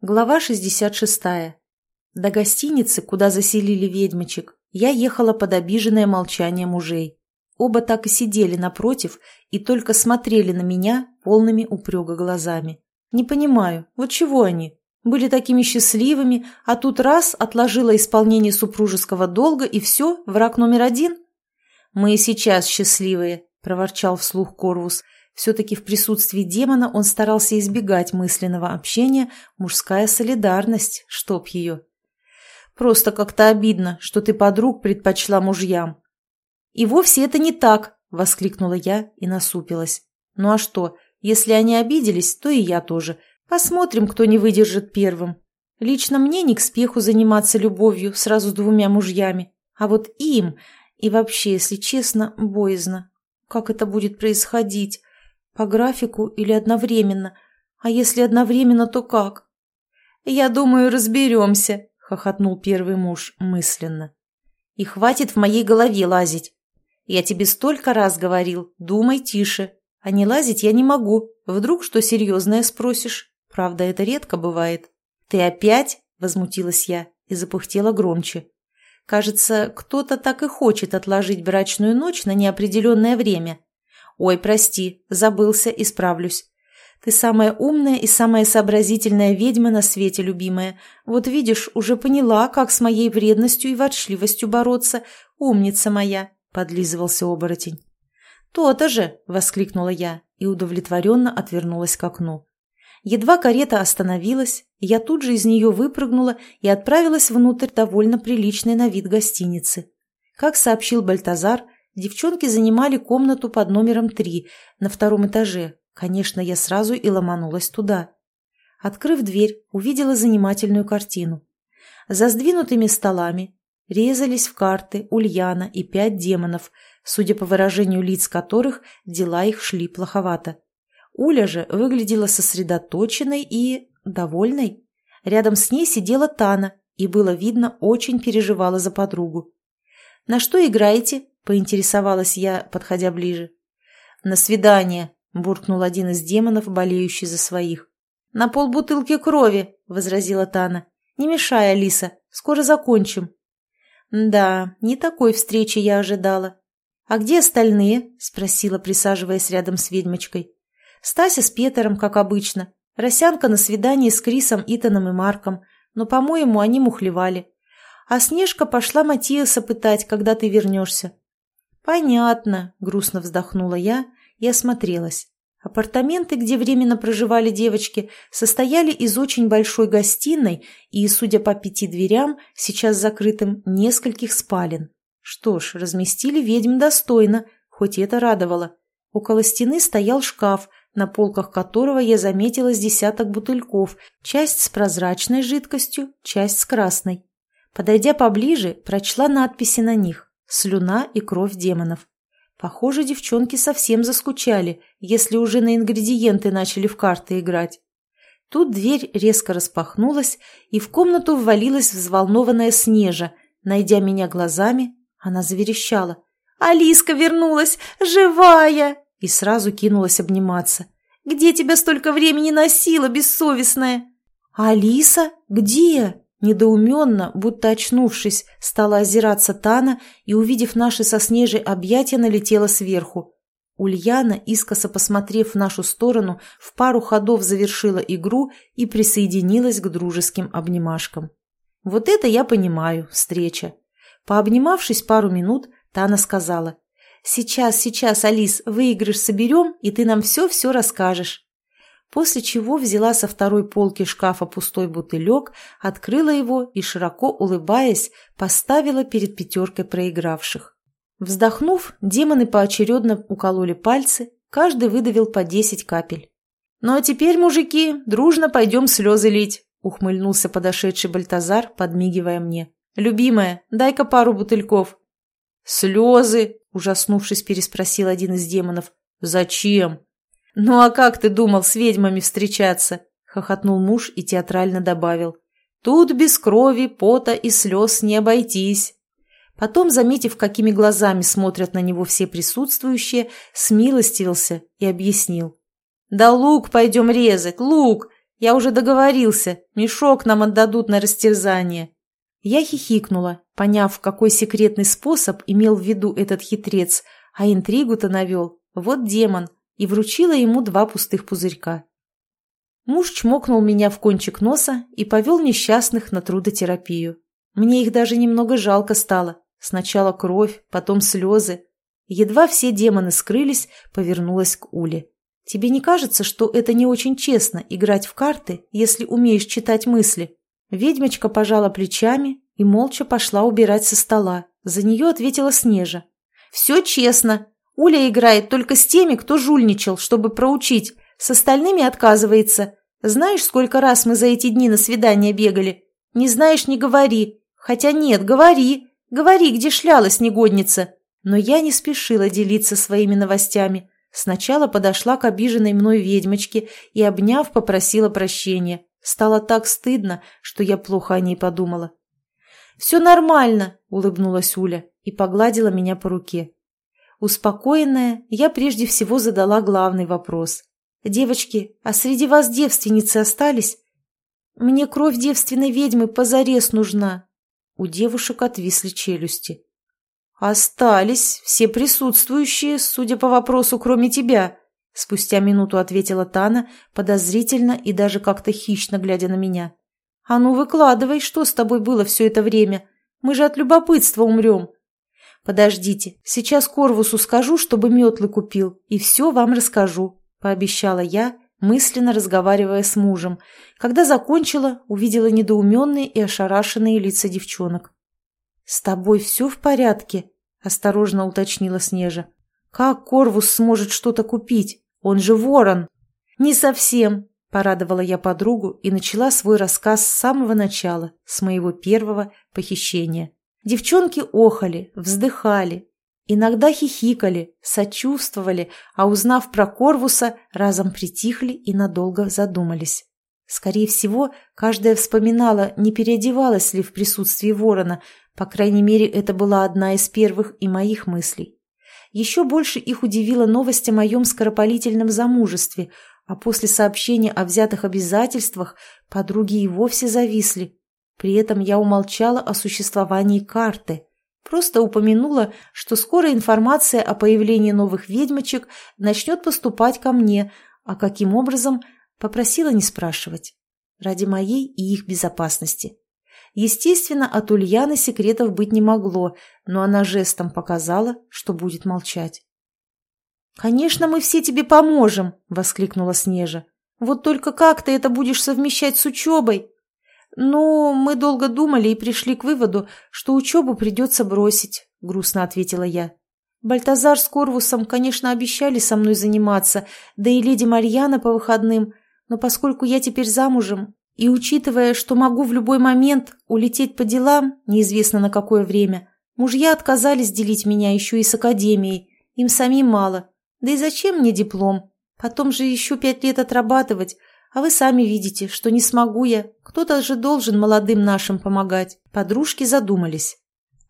Глава 66. До гостиницы, куда заселили ведьмочек, я ехала под обиженное молчание мужей. Оба так и сидели напротив и только смотрели на меня полными упрека глазами. Не понимаю, вот чего они? Были такими счастливыми, а тут раз отложила исполнение супружеского долга и все, враг номер один? «Мы и сейчас счастливые», – проворчал вслух Корвус – все-таки в присутствии демона он старался избегать мысленного общения, мужская солидарность, чтоб ее. Просто как-то обидно, что ты подруг предпочла мужьям. И вовсе это не так, воскликнула я и насупилась. Ну а что, если они обиделись, то и я тоже. Посмотрим, кто не выдержит первым. Лично мне не к спеху заниматься любовью сразу с двумя мужьями. А вот им, и вообще, если честно, боязно. Как это будет происходить? По графику или одновременно? А если одновременно, то как? Я думаю, разберемся, хохотнул первый муж мысленно. И хватит в моей голове лазить. Я тебе столько раз говорил, думай тише. А не лазить я не могу. Вдруг что серьезное спросишь. Правда, это редко бывает. Ты опять? Возмутилась я и запыхтела громче. Кажется, кто-то так и хочет отложить брачную ночь на неопределенное время. «Ой, прости, забылся, исправлюсь. Ты самая умная и самая сообразительная ведьма на свете, любимая. Вот видишь, уже поняла, как с моей вредностью и ворчливостью бороться. Умница моя!» — подлизывался оборотень. «То-то же!» — воскликнула я и удовлетворенно отвернулась к окну. Едва карета остановилась, я тут же из нее выпрыгнула и отправилась внутрь довольно приличной на вид гостиницы. Как сообщил Бальтазар, Девчонки занимали комнату под номером три на втором этаже. Конечно, я сразу и ломанулась туда. Открыв дверь, увидела занимательную картину. За сдвинутыми столами резались в карты Ульяна и пять демонов, судя по выражению лиц которых, дела их шли плоховато. Уля же выглядела сосредоточенной и... довольной. Рядом с ней сидела Тана, и было видно, очень переживала за подругу. «На что играете?» Поинтересовалась я, подходя ближе. «На свидание», — буркнул один из демонов, болеющий за своих. «На полбутылки крови», — возразила Тана. «Не мешай, Алиса, скоро закончим». «Да, не такой встречи я ожидала». «А где остальные?» — спросила, присаживаясь рядом с ведьмочкой. «Стася с Петером, как обычно. Росянка на свидании с Крисом, Итаном и Марком, но, по-моему, они мухлевали. А Снежка пошла Матиаса пытать, когда ты вернешься. «Понятно», — грустно вздохнула я и осмотрелась. Апартаменты, где временно проживали девочки, состояли из очень большой гостиной и, судя по пяти дверям, сейчас закрытым, нескольких спален. Что ж, разместили ведьм достойно, хоть и это радовало. Около стены стоял шкаф, на полках которого я заметила с десяток бутыльков, часть с прозрачной жидкостью, часть с красной. Подойдя поближе, прочла надписи на них слюна и кровь демонов. Похоже, девчонки совсем заскучали, если уже на ингредиенты начали в карты играть. Тут дверь резко распахнулась, и в комнату ввалилась взволнованная Снежа. Найдя меня глазами, она заверещала. «Алиска вернулась! Живая!» И сразу кинулась обниматься. «Где тебя столько времени носила, бессовестная?» «Алиса? Где?» Недоуменно, будто очнувшись, стала озираться Тана и, увидев наши со Снежей объятия, налетела сверху. Ульяна, искоса посмотрев в нашу сторону, в пару ходов завершила игру и присоединилась к дружеским обнимашкам. Вот это я понимаю, встреча. Пообнимавшись пару минут, Тана сказала, «Сейчас, сейчас, Алис, выигрыш соберем, и ты нам все-все расскажешь» после чего взяла со второй полки шкафа пустой бутылек, открыла его и, широко улыбаясь, поставила перед пятеркой проигравших. Вздохнув, демоны поочередно укололи пальцы, каждый выдавил по десять капель. «Ну а теперь, мужики, дружно пойдем слезы лить», — ухмыльнулся подошедший Бальтазар, подмигивая мне. «Любимая, дай-ка пару бутыльков». «Слезы?» — ужаснувшись, переспросил один из демонов. «Зачем?» «Ну а как ты думал с ведьмами встречаться?» — хохотнул муж и театрально добавил. «Тут без крови, пота и слез не обойтись». Потом, заметив, какими глазами смотрят на него все присутствующие, смилостивился и объяснил. «Да лук пойдем резать, лук! Я уже договорился, мешок нам отдадут на растерзание». Я хихикнула, поняв, какой секретный способ имел в виду этот хитрец, а интригу-то навел. Вот демон, и вручила ему два пустых пузырька. Муж чмокнул меня в кончик носа и повел несчастных на трудотерапию. Мне их даже немного жалко стало. Сначала кровь, потом слезы. Едва все демоны скрылись, повернулась к Уле. «Тебе не кажется, что это не очень честно играть в карты, если умеешь читать мысли?» Ведьмочка пожала плечами и молча пошла убирать со стола. За нее ответила Снежа. «Все честно. Уля играет только с теми, кто жульничал, чтобы проучить. С остальными отказывается. Знаешь, сколько раз мы за эти дни на свидание бегали? Не знаешь, не говори. Хотя нет, говори. Говори, где шлялась негодница. Но я не спешила делиться своими новостями. Сначала подошла к обиженной мной ведьмочке и, обняв, попросила прощения. Стало так стыдно, что я плохо о ней подумала. «Все нормально», — улыбнулась Уля и погладила меня по руке. Успокоенная, я прежде всего задала главный вопрос. «Девочки, а среди вас девственницы остались? Мне кровь девственной ведьмы позарез нужна». У девушек отвисли челюсти. «Остались все присутствующие, судя по вопросу, кроме тебя», спустя минуту ответила Тана, подозрительно и даже как-то хищно глядя на меня. «А ну выкладывай, что с тобой было все это время? Мы же от любопытства умрем». «Подождите, сейчас Корвусу скажу, чтобы метлы купил, и все вам расскажу», – пообещала я, мысленно разговаривая с мужем. Когда закончила, увидела недоуменные и ошарашенные лица девчонок. «С тобой все в порядке?» – осторожно уточнила Снежа. «Как Корвус сможет что-то купить? Он же ворон!» «Не совсем», – порадовала я подругу и начала свой рассказ с самого начала, с моего первого похищения. Девчонки охали, вздыхали, Иногда хихикали, сочувствовали, а узнав про Корвуса, разом притихли и надолго задумались. Скорее всего, каждая вспоминала, не переодевалась ли в присутствии ворона, по крайней мере, это была одна из первых и моих мыслей. Еще больше их удивила новость о моем скоропалительном замужестве, а после сообщения о взятых обязательствах подруги и вовсе зависли. При этом я умолчала о существовании карты – Просто упомянула, что скоро информация о появлении новых ведьмочек начнет поступать ко мне, а каким образом попросила не спрашивать. Ради моей и их безопасности. Естественно, от Ульяны секретов быть не могло, но она жестом показала, что будет молчать. «Конечно, мы все тебе поможем!» — воскликнула Снежа. «Вот только как ты это будешь совмещать с учебой?» «Ну, мы долго думали и пришли к выводу, что учебу придется бросить», — грустно ответила я. «Бальтазар с Корвусом, конечно, обещали со мной заниматься, да и леди Марьяна по выходным, но поскольку я теперь замужем, и учитывая, что могу в любой момент улететь по делам, неизвестно на какое время, мужья отказались делить меня еще и с академией, им самим мало. Да и зачем мне диплом? Потом же еще пять лет отрабатывать, а вы сами видите, что не смогу я. Кто-то же должен молодым нашим помогать. Подружки задумались.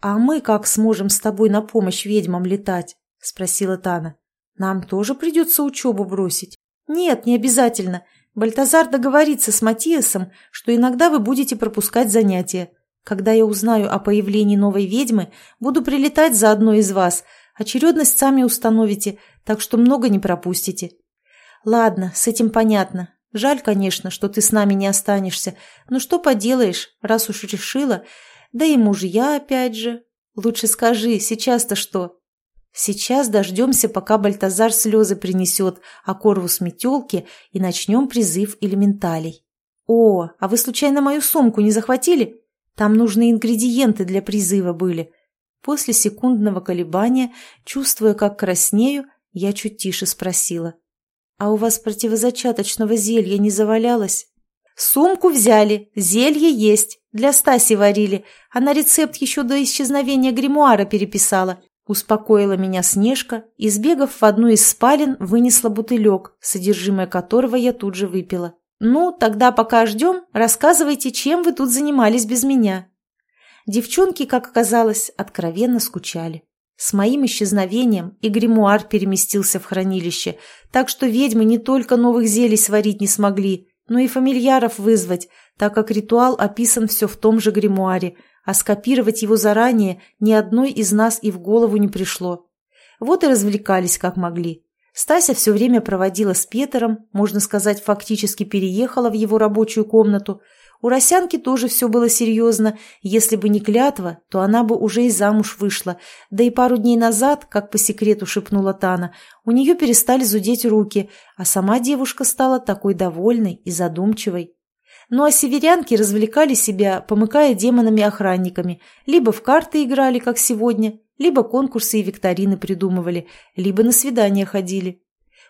«А мы как сможем с тобой на помощь ведьмам летать?» – спросила Тана. «Нам тоже придется учебу бросить?» «Нет, не обязательно. Бальтазар договорится с Матиасом, что иногда вы будете пропускать занятия. Когда я узнаю о появлении новой ведьмы, буду прилетать за одной из вас. Очередность сами установите, так что много не пропустите». «Ладно, с этим понятно. Жаль, конечно, что ты с нами не останешься, но что поделаешь, раз уж решила. Да и мужья опять же. Лучше скажи, сейчас-то что? Сейчас дождемся, пока Бальтазар слезы принесет, а Корвус метелки, и начнем призыв элементалей. О, а вы случайно мою сумку не захватили? Там нужны ингредиенты для призыва были. После секундного колебания, чувствуя, как краснею, я чуть тише спросила. — «А у вас противозачаточного зелья не завалялось?» «Сумку взяли, зелье есть, для Стаси варили. Она рецепт еще до исчезновения гримуара переписала». Успокоила меня Снежка и, сбегав в одну из спален, вынесла бутылек, содержимое которого я тут же выпила. «Ну, тогда пока ждем, рассказывайте, чем вы тут занимались без меня». Девчонки, как оказалось, откровенно скучали. С моим исчезновением и гримуар переместился в хранилище, так что ведьмы не только новых зелий сварить не смогли, но и фамильяров вызвать, так как ритуал описан все в том же гримуаре, а скопировать его заранее ни одной из нас и в голову не пришло. Вот и развлекались как могли. Стася все время проводила с Петером, можно сказать, фактически переехала в его рабочую комнату. У Росянки тоже все было серьезно. Если бы не клятва, то она бы уже и замуж вышла. Да и пару дней назад, как по секрету шепнула Тана, у нее перестали зудеть руки, а сама девушка стала такой довольной и задумчивой. Ну а северянки развлекали себя, помыкая демонами-охранниками. Либо в карты играли, как сегодня, либо конкурсы и викторины придумывали, либо на свидания ходили.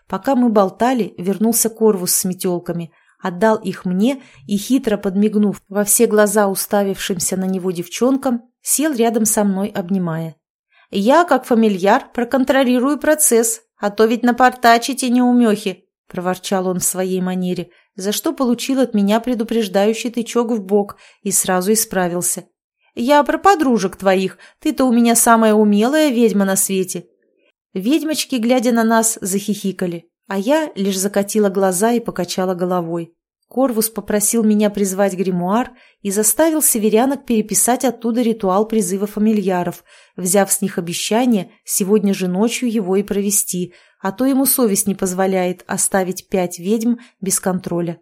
Пока мы болтали, вернулся Корвус с метелками, отдал их мне и, хитро подмигнув во все глаза уставившимся на него девчонкам, сел рядом со мной, обнимая. «Я, как фамильяр, проконтролирую процесс, а то ведь напортачите неумехи», – проворчал он в своей манере, за что получил от меня предупреждающий тычок в бок и сразу исправился. «Я про подружек твоих. Ты-то у меня самая умелая ведьма на свете». Ведьмочки, глядя на нас, захихикали, а я лишь закатила глаза и покачала головой. Корвус попросил меня призвать гримуар и заставил северянок переписать оттуда ритуал призыва фамильяров, взяв с них обещание сегодня же ночью его и провести, а то ему совесть не позволяет оставить пять ведьм без контроля.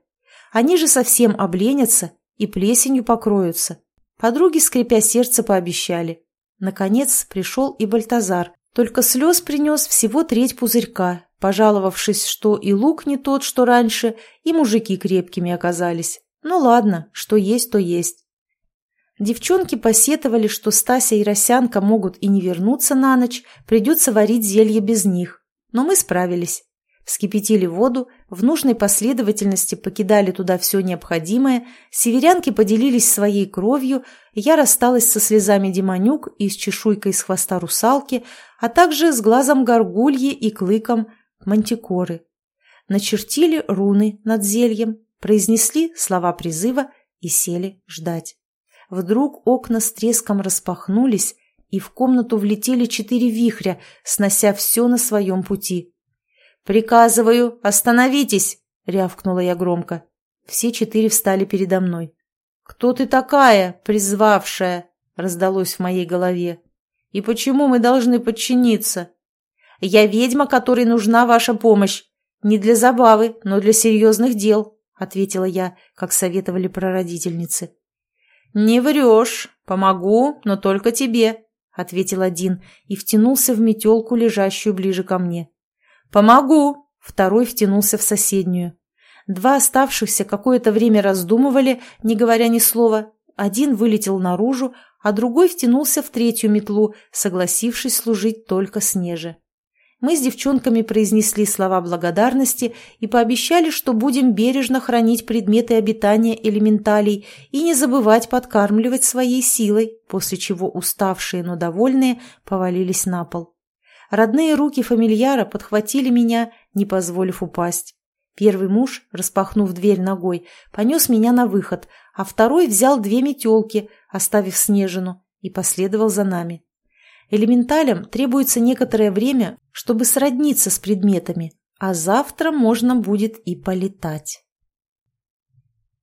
Они же совсем обленятся и плесенью покроются. Подруги, скрипя сердце, пообещали. Наконец пришел и Бальтазар, только слез принес всего треть пузырька, пожаловавшись, что и лук не тот, что раньше, и мужики крепкими оказались. Ну ладно, что есть, то есть. Девчонки посетовали, что Стася и Росянка могут и не вернуться на ночь, придется варить зелье без них. Но мы справились вскипятили воду, в нужной последовательности покидали туда все необходимое, северянки поделились своей кровью, я рассталась со слезами демонюк и с чешуйкой с хвоста русалки, а также с глазом горгульи и клыком мантикоры. Начертили руны над зельем, произнесли слова призыва и сели ждать. Вдруг окна с треском распахнулись, и в комнату влетели четыре вихря, снося все на своем пути. «Приказываю, остановитесь!» — рявкнула я громко. Все четыре встали передо мной. «Кто ты такая, призвавшая?» — раздалось в моей голове. «И почему мы должны подчиниться?» «Я ведьма, которой нужна ваша помощь. Не для забавы, но для серьезных дел», — ответила я, как советовали прародительницы. «Не врешь. Помогу, но только тебе», — ответил один и втянулся в метелку, лежащую ближе ко мне. «Помогу!» Второй втянулся в соседнюю. Два оставшихся какое-то время раздумывали, не говоря ни слова. Один вылетел наружу, а другой втянулся в третью метлу, согласившись служить только Снеже. Мы с девчонками произнесли слова благодарности и пообещали, что будем бережно хранить предметы обитания элементалей и не забывать подкармливать своей силой, после чего уставшие, но довольные повалились на пол. Родные руки фамильяра подхватили меня, не позволив упасть. Первый муж, распахнув дверь ногой, понес меня на выход, а второй взял две метелки, оставив Снежину, и последовал за нами. Элементалям требуется некоторое время, чтобы сродниться с предметами, а завтра можно будет и полетать.